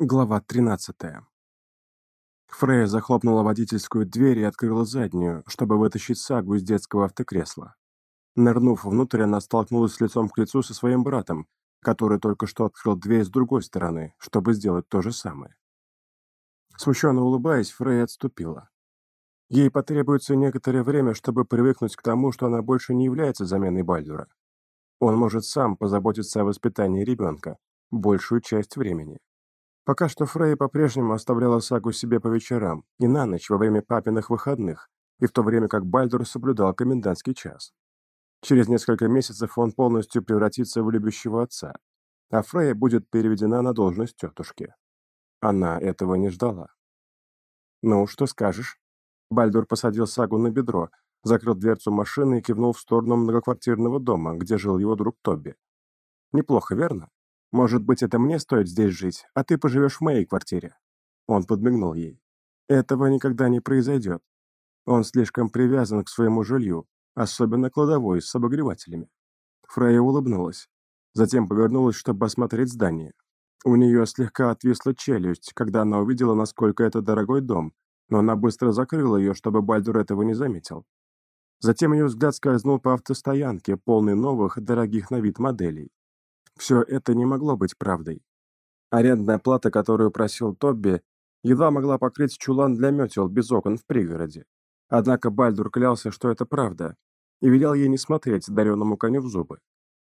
Глава 13. Фрея захлопнула водительскую дверь и открыла заднюю, чтобы вытащить сагу из детского автокресла. Нырнув внутрь, она столкнулась лицом к лицу со своим братом, который только что открыл дверь с другой стороны, чтобы сделать то же самое. Смущенно улыбаясь, Фрея отступила. Ей потребуется некоторое время, чтобы привыкнуть к тому, что она больше не является заменой Бальдура. Он может сам позаботиться о воспитании ребенка большую часть времени. Пока что Фрей по-прежнему оставляла сагу себе по вечерам и на ночь во время папиных выходных, и в то время как Бальдур соблюдал комендантский час. Через несколько месяцев он полностью превратится в любящего отца, а Фрея будет переведена на должность тетушки. Она этого не ждала. «Ну, что скажешь?» Бальдур посадил сагу на бедро, закрыл дверцу машины и кивнул в сторону многоквартирного дома, где жил его друг Тобби. «Неплохо, верно?» Может быть, это мне стоит здесь жить, а ты поживешь в моей квартире?» Он подмигнул ей. «Этого никогда не произойдет. Он слишком привязан к своему жилью, особенно кладовой с обогревателями». Фрейя улыбнулась. Затем повернулась, чтобы осмотреть здание. У нее слегка отвисла челюсть, когда она увидела, насколько это дорогой дом, но она быстро закрыла ее, чтобы Бальдур этого не заметил. Затем ее взгляд скользнул по автостоянке, полной новых, дорогих на вид моделей. Все это не могло быть правдой. Арендная плата, которую просил Тобби, едва могла покрыть чулан для метел без окон в пригороде. Однако Бальдур клялся, что это правда, и велел ей не смотреть дареному коню в зубы.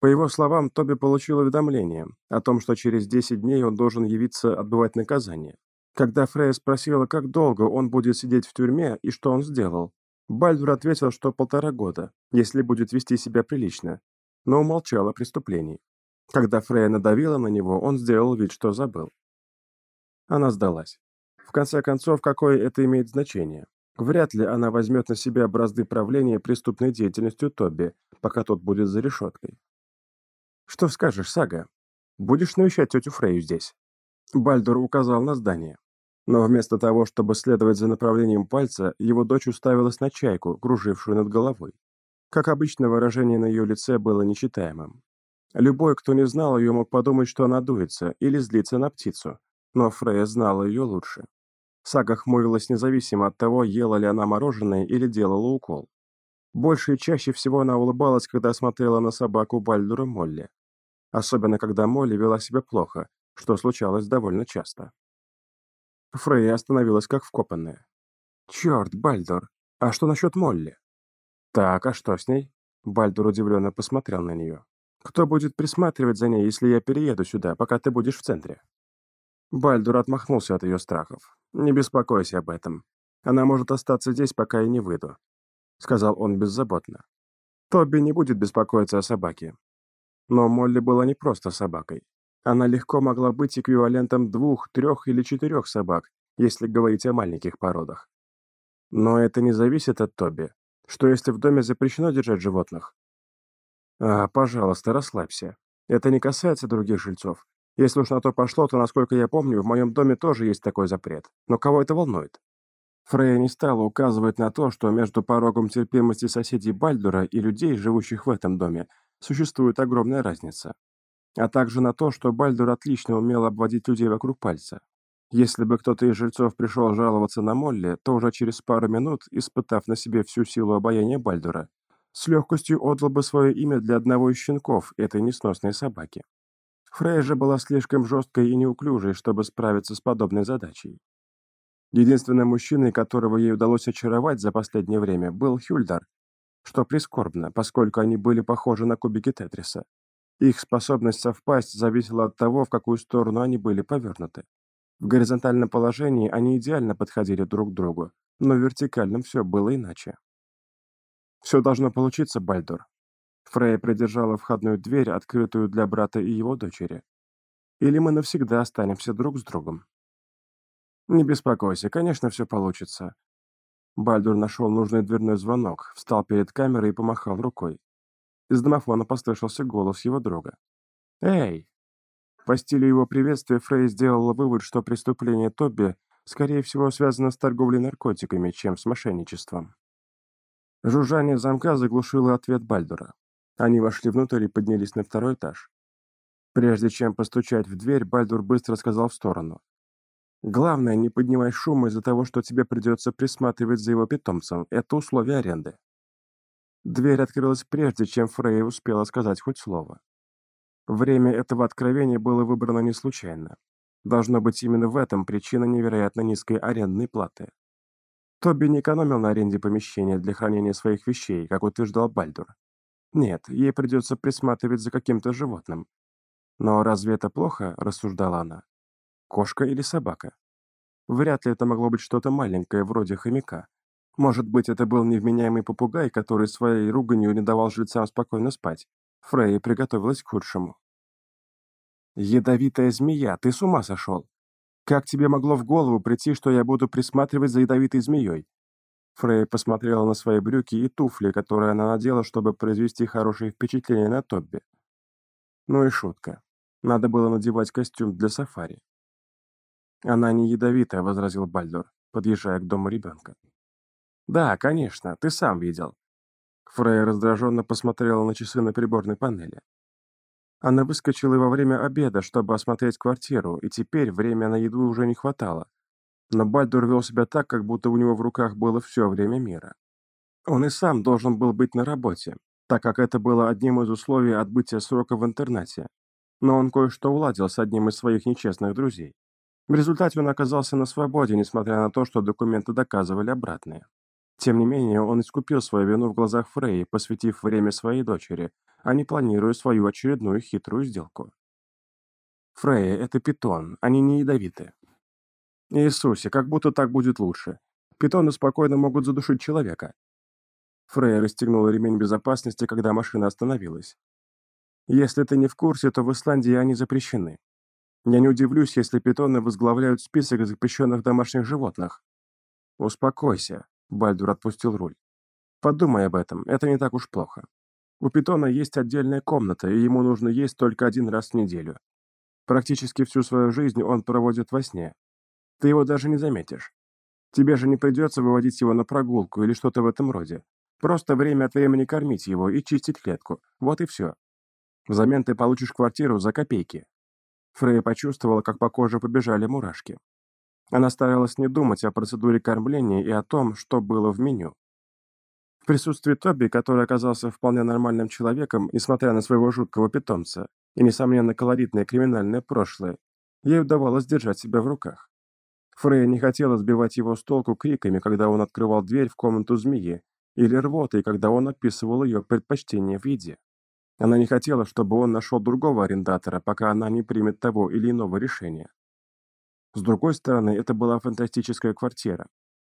По его словам, Тоби получил уведомление о том, что через 10 дней он должен явиться отбывать наказание. Когда Фрея спросила, как долго он будет сидеть в тюрьме и что он сделал, Бальдур ответил, что полтора года, если будет вести себя прилично, но умолчал о преступлении. Когда Фрея надавила на него, он сделал вид, что забыл. Она сдалась. В конце концов, какое это имеет значение? Вряд ли она возьмет на себя бразды правления преступной деятельностью Тоби, пока тот будет за решеткой. «Что скажешь, Сага? Будешь навещать тетю Фрею здесь?» Бальдур указал на здание. Но вместо того, чтобы следовать за направлением пальца, его дочь уставилась на чайку, кружившую над головой. Как обычно, выражение на ее лице было нечитаемым. Любой, кто не знал ее, мог подумать, что она дуется или злится на птицу, но Фрея знала ее лучше. Сага хмурилась независимо от того, ела ли она мороженое или делала укол. Больше и чаще всего она улыбалась, когда смотрела на собаку Бальдура Молли. Особенно, когда Молли вела себя плохо, что случалось довольно часто. Фрея остановилась как вкопанная. «Черт, Бальдур, а что насчет Молли?» «Так, а что с ней?» Бальдур удивленно посмотрел на нее. Кто будет присматривать за ней, если я перееду сюда, пока ты будешь в центре?» Бальдур отмахнулся от ее страхов. «Не беспокойся об этом. Она может остаться здесь, пока я не выйду», — сказал он беззаботно. «Тобби не будет беспокоиться о собаке». Но Молли была не просто собакой. Она легко могла быть эквивалентом двух, трех или четырех собак, если говорить о маленьких породах. Но это не зависит от Тоби. Что если в доме запрещено держать животных? А, пожалуйста, расслабься. Это не касается других жильцов. Если уж на то пошло, то, насколько я помню, в моем доме тоже есть такой запрет. Но кого это волнует? Фрея не стала указывать на то, что между порогом терпимости соседей Бальдура и людей, живущих в этом доме, существует огромная разница. А также на то, что Бальдур отлично умел обводить людей вокруг пальца. Если бы кто-то из жильцов пришел жаловаться на Молли, то уже через пару минут, испытав на себе всю силу обаяния Бальдура, с легкостью отдал бы свое имя для одного из щенков этой несносной собаки. Фрей же была слишком жесткой и неуклюжей, чтобы справиться с подобной задачей. Единственным мужчиной, которого ей удалось очаровать за последнее время, был Хюльдар, что прискорбно, поскольку они были похожи на кубики Тетриса. Их способность совпасть зависела от того, в какую сторону они были повернуты. В горизонтальном положении они идеально подходили друг к другу, но в вертикальном все было иначе. «Все должно получиться, Бальдур». Фрейя придержала входную дверь, открытую для брата и его дочери. «Или мы навсегда останемся друг с другом». «Не беспокойся, конечно, все получится». Бальдур нашел нужный дверной звонок, встал перед камерой и помахал рукой. Из домофона послышался голос его друга. «Эй!» По стилю его приветствия Фрей сделала вывод, что преступление Тобби, скорее всего, связано с торговлей наркотиками, чем с мошенничеством. Жужжание замка заглушило ответ Бальдура. Они вошли внутрь и поднялись на второй этаж. Прежде чем постучать в дверь, Бальдур быстро сказал в сторону. Главное, не поднимай шума из-за того, что тебе придется присматривать за его питомцем. Это условие аренды. Дверь открылась прежде, чем Фрей успела сказать хоть слово. Время этого откровения было выбрано не случайно. Должно быть именно в этом причина невероятно низкой арендной платы. Тоби не экономил на аренде помещения для хранения своих вещей, как утверждал Бальдур. Нет, ей придется присматривать за каким-то животным. Но разве это плохо, рассуждала она. Кошка или собака? Вряд ли это могло быть что-то маленькое, вроде хомяка. Может быть, это был невменяемый попугай, который своей руганью не давал жильцам спокойно спать. Фрейя приготовилась к худшему. «Ядовитая змея, ты с ума сошел? Как тебе могло в голову прийти, что я буду присматривать за ядовитой змеей?» Фрейя посмотрела на свои брюки и туфли, которые она надела, чтобы произвести хорошее впечатление на Тобби. Ну и шутка. Надо было надевать костюм для сафари. «Она не ядовитая», — возразил Бальдор, подъезжая к дому ребенка. «Да, конечно, ты сам видел». Фрейя раздраженно посмотрела на часы на приборной панели. Она выскочила во время обеда, чтобы осмотреть квартиру, и теперь время на еду уже не хватало. Но Бальдур вел себя так, как будто у него в руках было все время мира. Он и сам должен был быть на работе, так как это было одним из условий отбытия срока в интернате. Но он кое-что уладил с одним из своих нечестных друзей. В результате он оказался на свободе, несмотря на то, что документы доказывали обратное. Тем не менее, он искупил свою вину в глазах Фрей, посвятив время своей дочери, а не планируя свою очередную хитрую сделку. Фрей, это питон, они не ядовиты. Иисусе, как будто так будет лучше. Питоны спокойно могут задушить человека. Фрей расстегнула ремень безопасности, когда машина остановилась. Если ты не в курсе, то в Исландии они запрещены. Я не удивлюсь, если питоны возглавляют список запрещенных домашних животных. Успокойся, Бальдур отпустил руль. Подумай об этом, это не так уж плохо. У питона есть отдельная комната, и ему нужно есть только один раз в неделю. Практически всю свою жизнь он проводит во сне. Ты его даже не заметишь. Тебе же не придется выводить его на прогулку или что-то в этом роде. Просто время от времени кормить его и чистить клетку. Вот и все. Взамен ты получишь квартиру за копейки. Фрейя почувствовала, как по коже побежали мурашки. Она старалась не думать о процедуре кормления и о том, что было в меню. В присутствии Тоби, который оказался вполне нормальным человеком, несмотря на своего жуткого питомца, и, несомненно, колоритное криминальное прошлое, ей удавалось держать себя в руках. Фрейя не хотела сбивать его с толку криками, когда он открывал дверь в комнату змеи, или рвотой, когда он описывал ее предпочтение в еде. Она не хотела, чтобы он нашел другого арендатора, пока она не примет того или иного решения. С другой стороны, это была фантастическая квартира,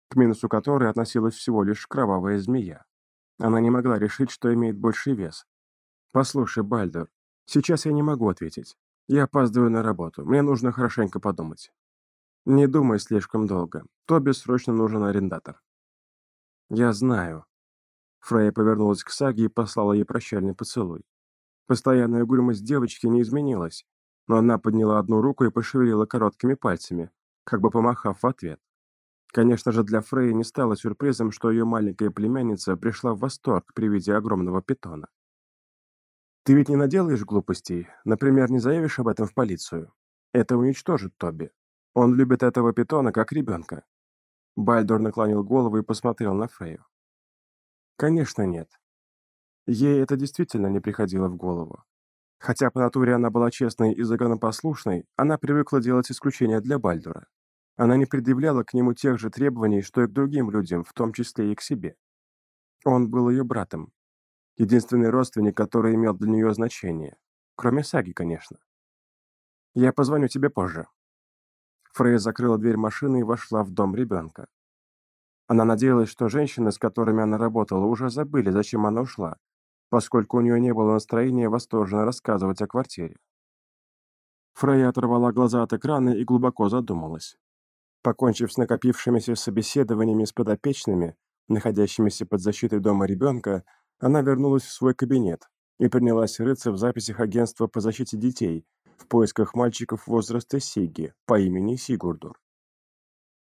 к минусу которой относилась всего лишь кровавая змея. Она не могла решить, что имеет больший вес. «Послушай, Бальдер, сейчас я не могу ответить. Я опаздываю на работу, мне нужно хорошенько подумать». «Не думай слишком долго. Тоби срочно нужен арендатор». «Я знаю», Фрейя повернулась к Саге и послала ей прощальный поцелуй. Постоянная угрюмость девочки не изменилась, но она подняла одну руку и пошевелила короткими пальцами, как бы помахав в ответ. Конечно же, для Фрейи не стало сюрпризом, что ее маленькая племянница пришла в восторг при виде огромного питона. «Ты ведь не наделаешь глупостей? Например, не заявишь об этом в полицию? Это уничтожит Тоби. Он любит этого питона как ребенка». Бальдор наклонил голову и посмотрел на Фрейю. Конечно, нет. Ей это действительно не приходило в голову. Хотя по натуре она была честной и законопослушной, она привыкла делать исключения для Бальдура. Она не предъявляла к нему тех же требований, что и к другим людям, в том числе и к себе. Он был ее братом. Единственный родственник, который имел для нее значение. Кроме Саги, конечно. «Я позвоню тебе позже». Фрей закрыла дверь машины и вошла в дом ребенка. Она надеялась, что женщины, с которыми она работала, уже забыли, зачем она ушла, поскольку у нее не было настроения восторженно рассказывать о квартире. Фрейя оторвала глаза от экрана и глубоко задумалась. Покончив с накопившимися собеседованиями с подопечными, находящимися под защитой дома ребенка, она вернулась в свой кабинет и принялась рыться в записях агентства по защите детей в поисках мальчиков возраста Сиги по имени Сигурдур.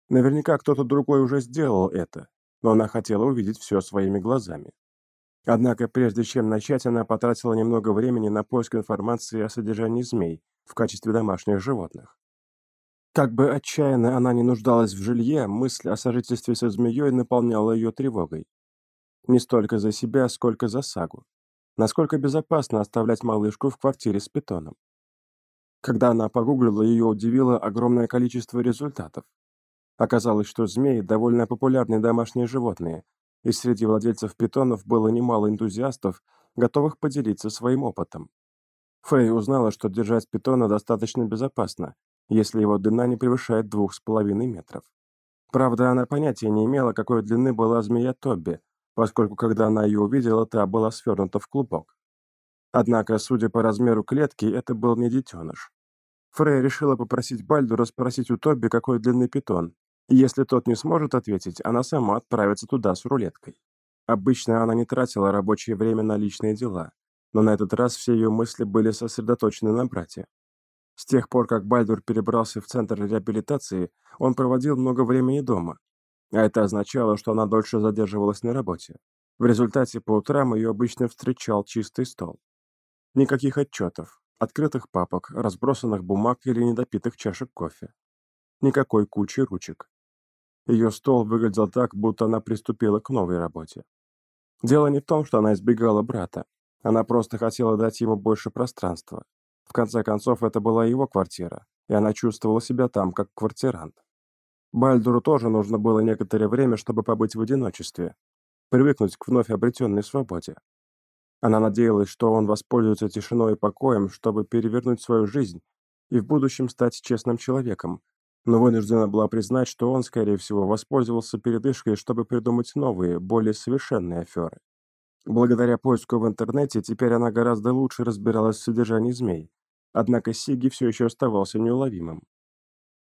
Наверняка кто-то другой уже сделал это, но она хотела увидеть все своими глазами. Однако, прежде чем начать, она потратила немного времени на поиск информации о содержании змей в качестве домашних животных. Как бы отчаянно она не нуждалась в жилье, мысль о сожительстве со змеей наполняла ее тревогой. Не столько за себя, сколько за сагу. Насколько безопасно оставлять малышку в квартире с питоном. Когда она погуглила, ее удивило огромное количество результатов. Оказалось, что змеи – довольно популярные домашние животные, и среди владельцев питонов было немало энтузиастов, готовых поделиться своим опытом. Фрей узнала, что держать питона достаточно безопасно, если его длина не превышает двух с половиной метров. Правда, она понятия не имела, какой длины была змея Тобби, поскольку когда она ее увидела, та была свернута в клубок. Однако, судя по размеру клетки, это был не детеныш. Фрей решила попросить Бальдура спросить у Тобби, какой длины питон, если тот не сможет ответить, она сама отправится туда с рулеткой. Обычно она не тратила рабочее время на личные дела, но на этот раз все ее мысли были сосредоточены на брате. С тех пор, как Бальдур перебрался в центр реабилитации, он проводил много времени дома. А это означало, что она дольше задерживалась на работе. В результате по утрам ее обычно встречал чистый стол. Никаких отчетов, открытых папок, разбросанных бумаг или недопитых чашек кофе. Никакой кучи ручек. Ее стол выглядел так, будто она приступила к новой работе. Дело не в том, что она избегала брата. Она просто хотела дать ему больше пространства, в конце концов, это была его квартира, и она чувствовала себя там, как квартирант. Бальдуру тоже нужно было некоторое время, чтобы побыть в одиночестве, привыкнуть к вновь обретенной свободе. Она надеялась, что он воспользуется тишиной и покоем, чтобы перевернуть свою жизнь и в будущем стать честным человеком, но вынуждена была признать, что он, скорее всего, воспользовался передышкой, чтобы придумать новые, более совершенные аферы. Благодаря поиску в интернете теперь она гораздо лучше разбиралась в содержании змей, Однако Сиги все еще оставался неуловимым.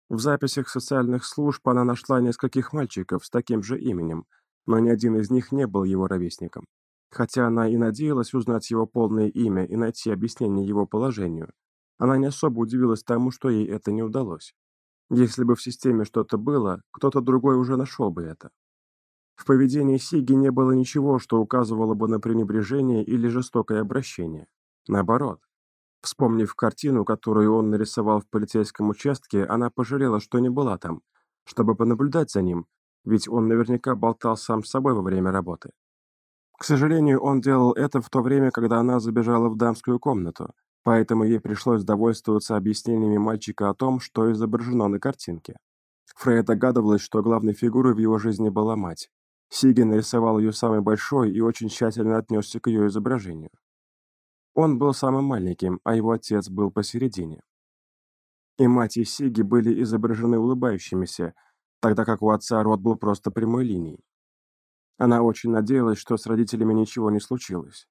В записях социальных служб она нашла нескольких мальчиков с таким же именем, но ни один из них не был его ровесником. Хотя она и надеялась узнать его полное имя и найти объяснение его положению, она не особо удивилась тому, что ей это не удалось. Если бы в системе что-то было, кто-то другой уже нашел бы это. В поведении Сиги не было ничего, что указывало бы на пренебрежение или жестокое обращение. Наоборот, Вспомнив картину, которую он нарисовал в полицейском участке, она пожалела, что не была там, чтобы понаблюдать за ним, ведь он наверняка болтал сам с собой во время работы. К сожалению, он делал это в то время, когда она забежала в дамскую комнату, поэтому ей пришлось довольствоваться объяснениями мальчика о том, что изображено на картинке. Фрей догадывалась, что главной фигурой в его жизни была мать. Сиги нарисовал ее самой большой и очень тщательно отнесся к ее изображению. Он был самым маленьким, а его отец был посередине. И мать и Сиги были изображены улыбающимися, тогда как у отца рот был просто прямой линией. Она очень надеялась, что с родителями ничего не случилось.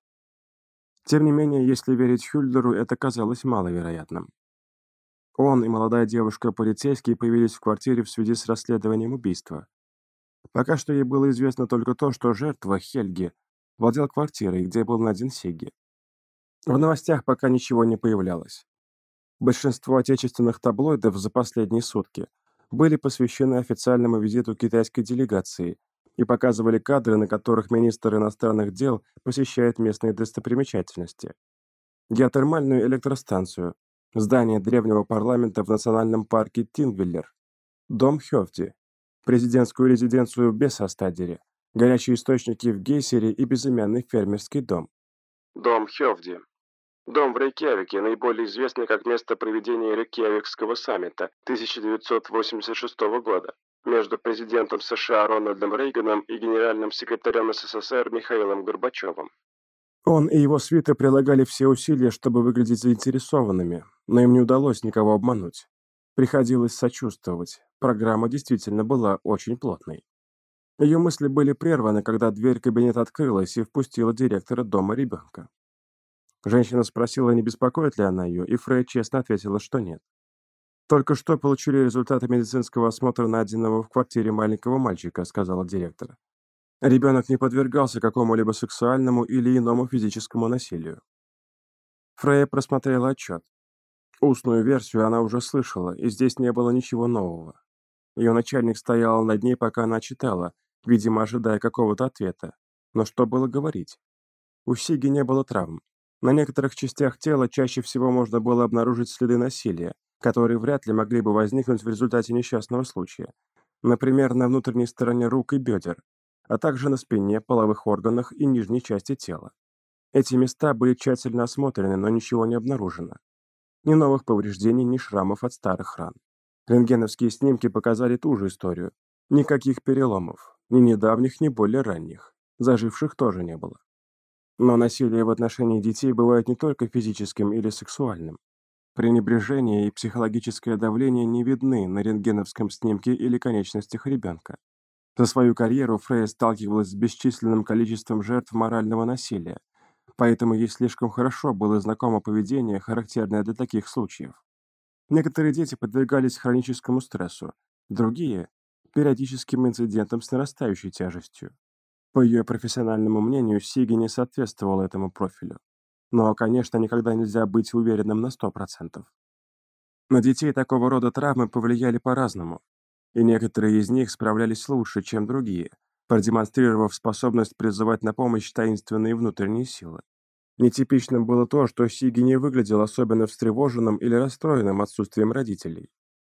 Тем не менее, если верить Хюльдеру, это казалось маловероятным. Он и молодая девушка-полицейский появились в квартире в связи с расследованием убийства. Пока что ей было известно только то, что жертва, Хельги, владел квартирой, где был найден Сиги. В новостях пока ничего не появлялось. Большинство отечественных таблоидов за последние сутки были посвящены официальному визиту китайской делегации и показывали кадры, на которых министр иностранных дел посещает местные достопримечательности. Геотермальную электростанцию, здание древнего парламента в национальном парке Тингвиллер, дом Хёфти, президентскую резиденцию в Бесостадере, горячие источники в Гейсере и безымянный фермерский дом. Дом Хёвди Дом в Рейкьявике, наиболее известный как место проведения Рейкьявикского саммита 1986 года между президентом США Рональдом Рейганом и генеральным секретарем СССР Михаилом Горбачевым. Он и его свита прилагали все усилия, чтобы выглядеть заинтересованными, но им не удалось никого обмануть. Приходилось сочувствовать. Программа действительно была очень плотной. Ее мысли были прерваны, когда дверь кабинета открылась и впустила директора дома ребенка. Женщина спросила, не беспокоит ли она ее, и Фрей честно ответила, что нет. «Только что получили результаты медицинского осмотра найденного в квартире маленького мальчика», сказала директор. Ребенок не подвергался какому-либо сексуальному или иному физическому насилию. Фрея просмотрела отчет. Устную версию она уже слышала, и здесь не было ничего нового. Ее начальник стоял над ней, пока она читала, видимо, ожидая какого-то ответа. Но что было говорить? У Сиги не было травм, на некоторых частях тела чаще всего можно было обнаружить следы насилия, которые вряд ли могли бы возникнуть в результате несчастного случая, например, на внутренней стороне рук и бедер, а также на спине, половых органах и нижней части тела. Эти места были тщательно осмотрены, но ничего не обнаружено. Ни новых повреждений, ни шрамов от старых ран. Рентгеновские снимки показали ту же историю. Никаких переломов, ни недавних, ни более ранних. Заживших тоже не было. Но насилие в отношении детей бывает не только физическим или сексуальным. Пренебрежение и психологическое давление не видны на рентгеновском снимке или конечностях ребенка. За свою карьеру Фрейя сталкивалась с бесчисленным количеством жертв морального насилия, поэтому ей слишком хорошо было знакомо поведение, характерное для таких случаев. Некоторые дети подвергались хроническому стрессу, другие – периодическим инцидентам с нарастающей тяжестью. По ее профессиональному мнению, Сиги не соответствовал этому профилю. Но, конечно, никогда нельзя быть уверенным на 100%. На детей такого рода травмы повлияли по-разному, и некоторые из них справлялись лучше, чем другие, продемонстрировав способность призывать на помощь таинственные внутренние силы. Нетипичным было то, что Сиги не выглядел особенно встревоженным или расстроенным отсутствием родителей.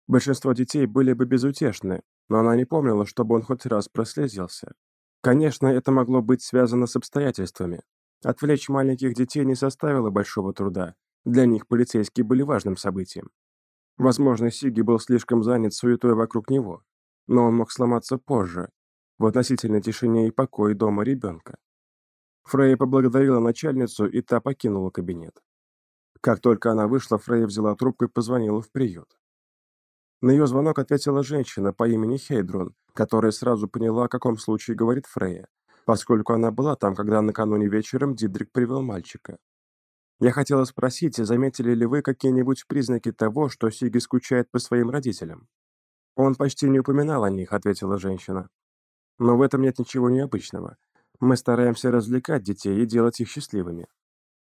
Большинство детей были бы безутешны, но она не помнила, чтобы он хоть раз прослезился. Конечно, это могло быть связано с обстоятельствами. Отвлечь маленьких детей не составило большого труда. Для них полицейские были важным событием. Возможно, Сиги был слишком занят суетой вокруг него, но он мог сломаться позже, в относительной тишине и покое дома ребенка. Фрейя поблагодарила начальницу, и та покинула кабинет. Как только она вышла, Фрейя взяла трубку и позвонила в приют. На ее звонок ответила женщина по имени Хейдрун, которая сразу поняла, о каком случае говорит Фрейя, поскольку она была там, когда накануне вечером Дидрик привел мальчика. Я хотела спросить, заметили ли вы какие-нибудь признаки того, что Сиги скучает по своим родителям? Он почти не упоминал о них, ответила женщина. Но в этом нет ничего необычного. Мы стараемся развлекать детей и делать их счастливыми.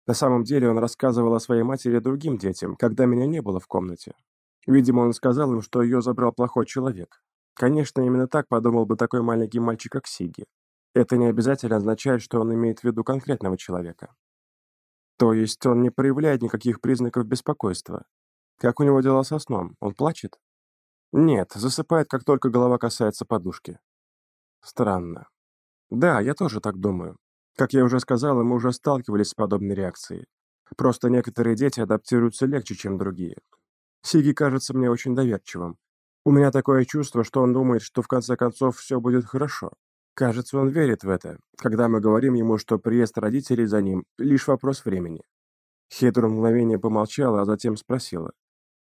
На самом деле он рассказывал о своей матери другим детям, когда меня не было в комнате. Видимо, он сказал им, что ее забрал плохой человек. Конечно, именно так подумал бы такой маленький мальчик, как Сиги. Это не обязательно означает, что он имеет в виду конкретного человека. То есть он не проявляет никаких признаков беспокойства. Как у него дела со сном? Он плачет? Нет, засыпает, как только голова касается подушки. Странно. Да, я тоже так думаю. Как я уже сказал, мы уже сталкивались с подобной реакцией. Просто некоторые дети адаптируются легче, чем другие. Сиги кажется мне очень доверчивым. У меня такое чувство, что он думает, что в конце концов все будет хорошо. Кажется, он верит в это, когда мы говорим ему, что приезд родителей за ним – лишь вопрос времени. Хедру мгновение помолчала, а затем спросила.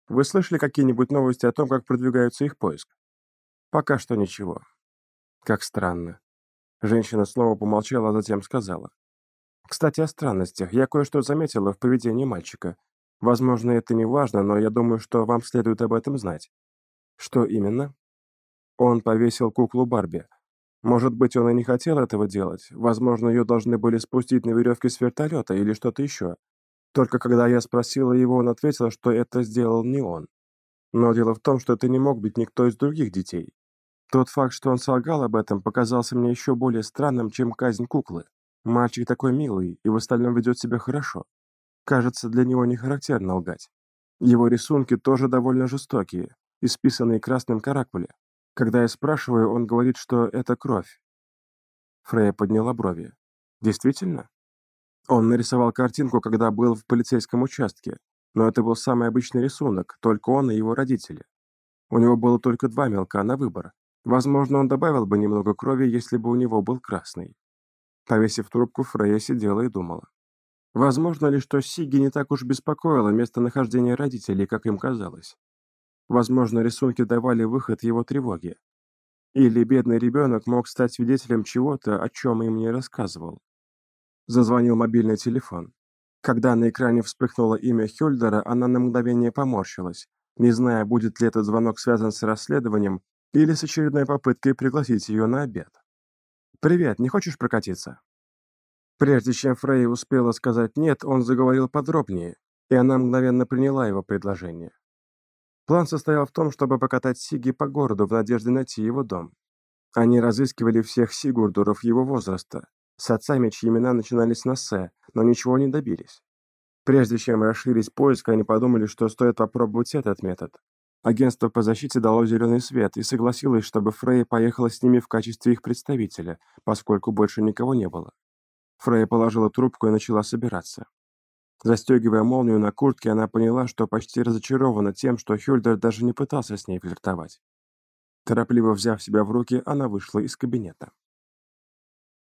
«Вы слышали какие-нибудь новости о том, как продвигается их поиск?» «Пока что ничего». «Как странно». Женщина снова помолчала, а затем сказала. «Кстати, о странностях. Я кое-что заметила в поведении мальчика. Возможно, это не важно, но я думаю, что вам следует об этом знать. Что именно? Он повесил куклу Барби. Может быть, он и не хотел этого делать. Возможно, ее должны были спустить на веревке с вертолета или что-то еще. Только когда я спросила его, он ответил, что это сделал не он. Но дело в том, что это не мог быть никто из других детей. Тот факт, что он солгал об этом, показался мне еще более странным, чем казнь куклы. Мальчик такой милый и в остальном ведет себя хорошо. Кажется, для него не характерно лгать. Его рисунки тоже довольно жестокие, исписанные красным каракуле. Когда я спрашиваю, он говорит, что это кровь. Фрея подняла брови. Действительно? Он нарисовал картинку, когда был в полицейском участке, но это был самый обычный рисунок, только он и его родители. У него было только два мелка на выбор. Возможно, он добавил бы немного крови, если бы у него был красный. Повесив трубку, Фрея сидела и думала. Возможно ли, что Сиги не так уж беспокоило местонахождение родителей, как им казалось? Возможно, рисунки давали выход его тревоге. Или бедный ребенок мог стать свидетелем чего-то, о чем им не рассказывал. Зазвонил мобильный телефон. Когда на экране вспыхнуло имя Хюльдера, она на мгновение поморщилась, не зная, будет ли этот звонок связан с расследованием или с очередной попыткой пригласить ее на обед. «Привет, не хочешь прокатиться?» Прежде чем Фрей успела сказать «нет», он заговорил подробнее, и она мгновенно приняла его предложение. План состоял в том, чтобы покатать Сиги по городу в надежде найти его дом. Они разыскивали всех Сигурдуров его возраста, с отцами, чьи имена начинались на «С», но ничего не добились. Прежде чем расширить поиск, они подумали, что стоит попробовать этот метод. Агентство по защите дало зеленый свет и согласилось, чтобы Фрей поехала с ними в качестве их представителя, поскольку больше никого не было. Фрей положила трубку и начала собираться. Застегивая молнию на куртке, она поняла, что почти разочарована тем, что Хюльдер даже не пытался с ней флиртовать. Торопливо взяв себя в руки, она вышла из кабинета.